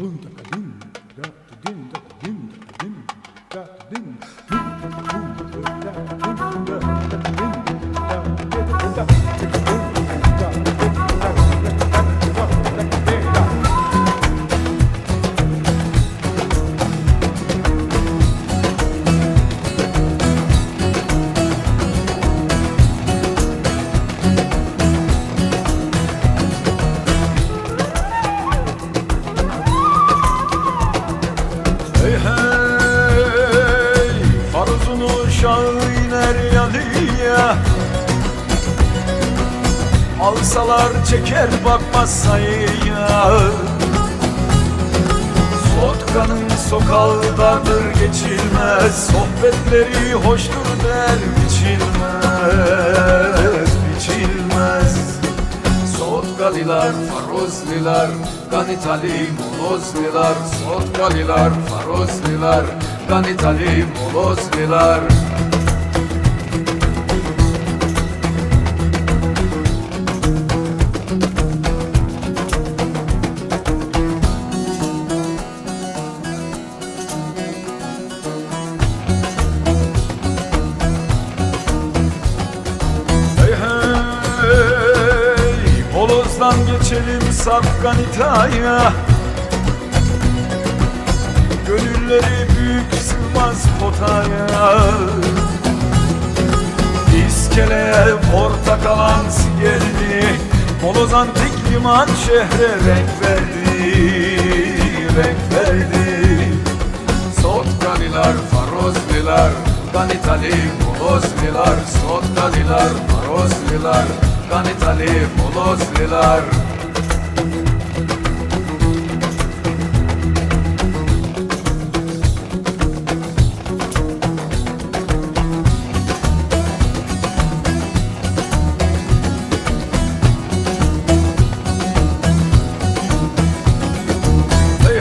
文化か Hey hey Faruz'un uşağı iner yalıya Alsalar çeker bakmaz sayıya. Sotkanın sokağı dardır geçilmez Sohbetleri hoştur der Biçilmez Sotkalilar, Farozlilar, Ganitali, Molozlilar Sotkalilar, Farozlilar, Ganitali, Molozlilar Moloz'dan geçelim Safganita'ya Gönülleri büyük sığmaz potaya. İskeleye portakalan geldi Moloz antik liman şehre renk verdi Renk verdi. Sotkalilar, Farozlilar, Ganitali, Molozlilar Sotkalilar, Farozlilar, Ganitali, hey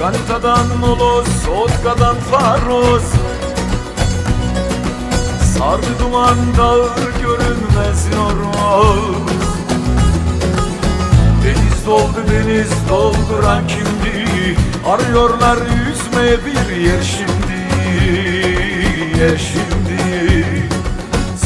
Ganita'dan Moloz, Sotka'dan Faroz Sardı duman dağı görünmez yoroz Deniz doldu deniz dolduran kimdi? Arıyorlar yüzmeye bir yer şimdi Yer şimdi.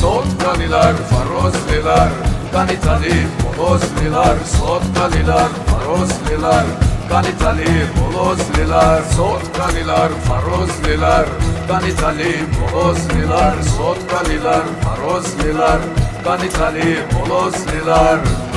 Sotkalilar, Farozlilar, Ganitali, Molozlilar Sotkalilar, Farozlilar, Ganitali, Molozlilar Sotkalilar, Farozlilar, Ganitali, Molozlilar Sotkalilar, Farozlilar, Ganitali, Molozlilar